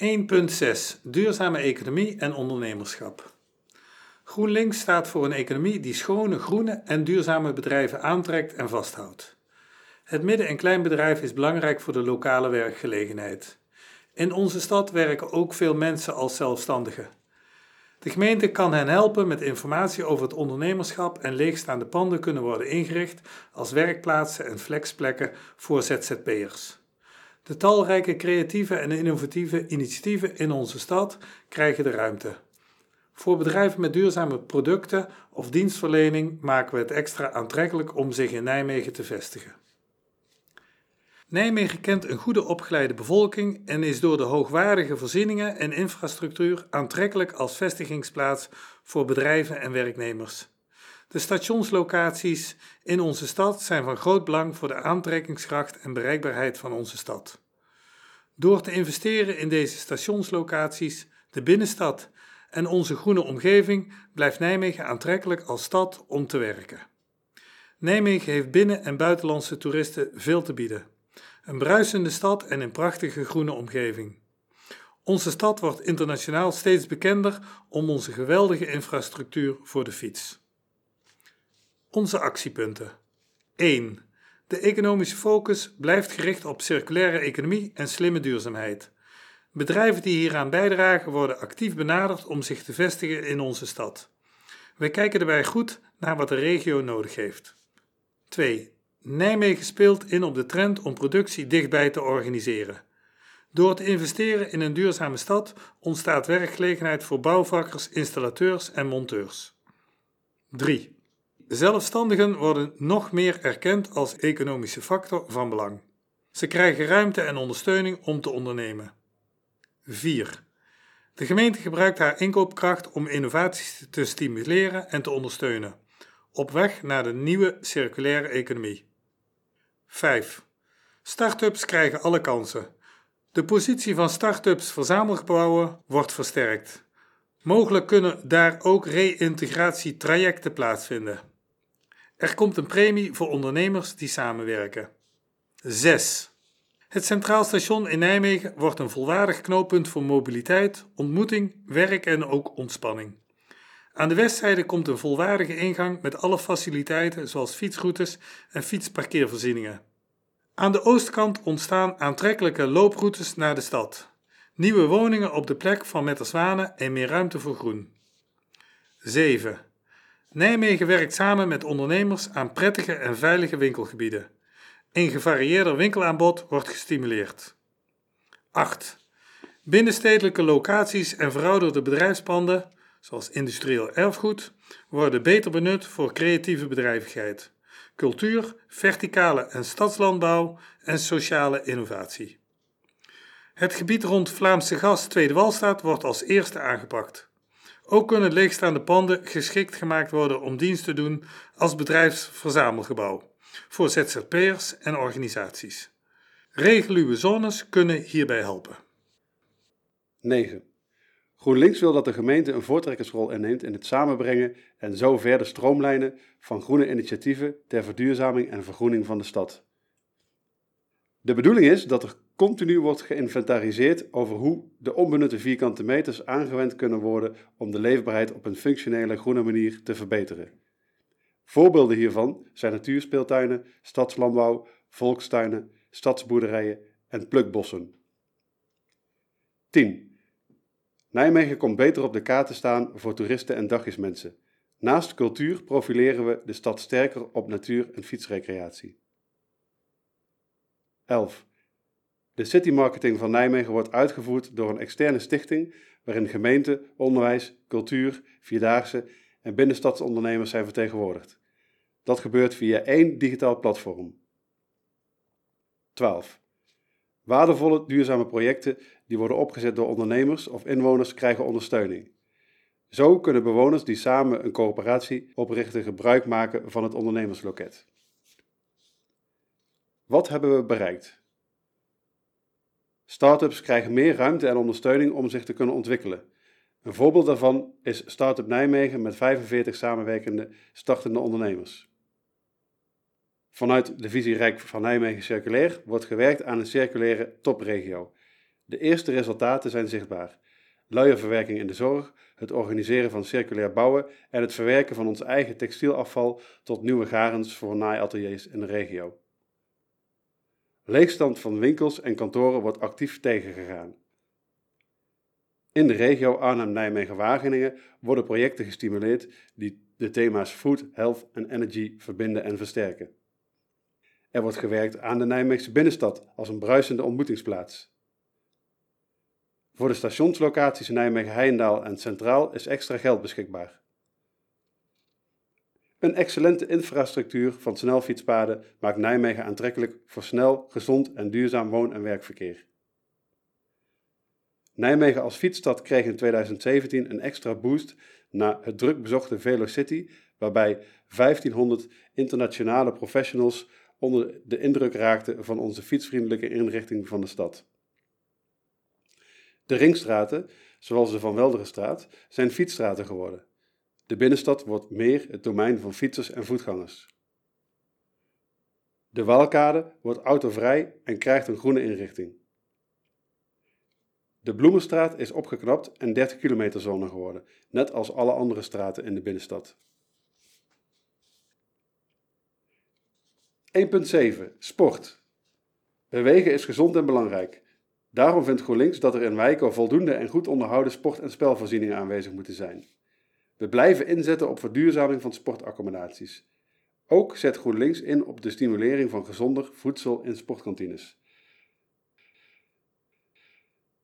1.6 Duurzame economie en ondernemerschap. GroenLinks staat voor een economie die schone, groene en duurzame bedrijven aantrekt en vasthoudt. Het midden- en kleinbedrijf is belangrijk voor de lokale werkgelegenheid. In onze stad werken ook veel mensen als zelfstandigen. De gemeente kan hen helpen met informatie over het ondernemerschap en leegstaande panden kunnen worden ingericht als werkplaatsen en flexplekken voor ZZP'ers. De talrijke creatieve en innovatieve initiatieven in onze stad krijgen de ruimte. Voor bedrijven met duurzame producten of dienstverlening maken we het extra aantrekkelijk om zich in Nijmegen te vestigen. Nijmegen kent een goede opgeleide bevolking en is door de hoogwaardige voorzieningen en infrastructuur aantrekkelijk als vestigingsplaats voor bedrijven en werknemers. De stationslocaties in onze stad zijn van groot belang voor de aantrekkingskracht en bereikbaarheid van onze stad. Door te investeren in deze stationslocaties, de binnenstad en onze groene omgeving blijft Nijmegen aantrekkelijk als stad om te werken. Nijmegen heeft binnen- en buitenlandse toeristen veel te bieden. Een bruisende stad en een prachtige groene omgeving. Onze stad wordt internationaal steeds bekender om onze geweldige infrastructuur voor de fiets. Onze actiepunten. 1. De economische focus blijft gericht op circulaire economie en slimme duurzaamheid. Bedrijven die hieraan bijdragen worden actief benaderd om zich te vestigen in onze stad. Wij kijken daarbij goed naar wat de regio nodig heeft. 2. Nijmegen speelt in op de trend om productie dichtbij te organiseren. Door te investeren in een duurzame stad ontstaat werkgelegenheid voor bouwvakkers, installateurs en monteurs. 3. Zelfstandigen worden nog meer erkend als economische factor van belang. Ze krijgen ruimte en ondersteuning om te ondernemen. 4. De gemeente gebruikt haar inkoopkracht om innovaties te stimuleren en te ondersteunen, op weg naar de nieuwe circulaire economie. 5. Startups krijgen alle kansen. De positie van startups verzamelgebouwen wordt versterkt. Mogelijk kunnen daar ook reïntegratietrajecten plaatsvinden. Er komt een premie voor ondernemers die samenwerken. 6. Het Centraal Station in Nijmegen wordt een volwaardig knooppunt voor mobiliteit, ontmoeting, werk en ook ontspanning. Aan de westzijde komt een volwaardige ingang met alle faciliteiten zoals fietsroutes en fietsparkeervoorzieningen. Aan de oostkant ontstaan aantrekkelijke looproutes naar de stad. Nieuwe woningen op de plek van Metterswanen en meer ruimte voor groen. 7. Nijmegen werkt samen met ondernemers aan prettige en veilige winkelgebieden. Een gevarieerder winkelaanbod wordt gestimuleerd. 8. Binnenstedelijke locaties en verouderde bedrijfspanden, zoals industrieel erfgoed, worden beter benut voor creatieve bedrijvigheid, cultuur, verticale en stadslandbouw en sociale innovatie. Het gebied rond Vlaamse Gas Tweede Walstraat wordt als eerste aangepakt. Ook kunnen leegstaande panden geschikt gemaakt worden om dienst te doen als bedrijfsverzamelgebouw voor ZZP'ers en organisaties. Reguluwe zones kunnen hierbij helpen. 9. GroenLinks wil dat de gemeente een voortrekkersrol inneemt in het samenbrengen en zo verder stroomlijnen van groene initiatieven ter verduurzaming en vergroening van de stad. De bedoeling is dat er continu wordt geïnventariseerd over hoe de onbenutte vierkante meters aangewend kunnen worden om de leefbaarheid op een functionele groene manier te verbeteren. Voorbeelden hiervan zijn natuurspeeltuinen, stadslandbouw, volkstuinen, stadsboerderijen en plukbossen. 10. Nijmegen komt beter op de kaart te staan voor toeristen en dagjesmensen. Naast cultuur profileren we de stad sterker op natuur en fietsrecreatie. 11. De citymarketing van Nijmegen wordt uitgevoerd door een externe stichting waarin gemeente, onderwijs, cultuur, vierdaagse en binnenstadsondernemers zijn vertegenwoordigd. Dat gebeurt via één digitaal platform. 12. Waardevolle duurzame projecten die worden opgezet door ondernemers of inwoners krijgen ondersteuning. Zo kunnen bewoners die samen een coöperatie oprichten gebruik maken van het ondernemersloket. Wat hebben we bereikt? Startups krijgen meer ruimte en ondersteuning om zich te kunnen ontwikkelen. Een voorbeeld daarvan is Startup Nijmegen met 45 samenwerkende startende ondernemers. Vanuit de visie Rijk van Nijmegen Circulair wordt gewerkt aan een circulaire topregio. De eerste resultaten zijn zichtbaar. Luierverwerking in de zorg, het organiseren van circulair bouwen en het verwerken van ons eigen textielafval tot nieuwe garens voor naaiateliers in de regio. Leegstand van winkels en kantoren wordt actief tegengegaan. In de regio Arnhem-Nijmegen-Wageningen worden projecten gestimuleerd die de thema's food, health en energy verbinden en versterken. Er wordt gewerkt aan de Nijmeegse binnenstad als een bruisende ontmoetingsplaats. Voor de stationslocaties Nijmegen-Heindaal en Centraal is extra geld beschikbaar. Een excellente infrastructuur van snelfietspaden maakt Nijmegen aantrekkelijk voor snel, gezond en duurzaam woon- en werkverkeer. Nijmegen als fietsstad kreeg in 2017 een extra boost na het druk bezochte Velocity, waarbij 1500 internationale professionals onder de indruk raakten van onze fietsvriendelijke inrichting van de stad. De ringstraten, zoals de Van Welderenstraat, zijn fietsstraten geworden. De binnenstad wordt meer het domein van fietsers en voetgangers. De Walkade wordt autovrij en krijgt een groene inrichting. De Bloemenstraat is opgeknapt en 30 kilometer zone geworden, net als alle andere straten in de binnenstad. 1.7 Sport. Bewegen is gezond en belangrijk. Daarom vindt GroenLinks dat er in wijken voldoende en goed onderhouden sport- en spelvoorzieningen aanwezig moeten zijn. We blijven inzetten op verduurzaming van sportaccommodaties. Ook zet GroenLinks in op de stimulering van gezonder voedsel in sportkantines.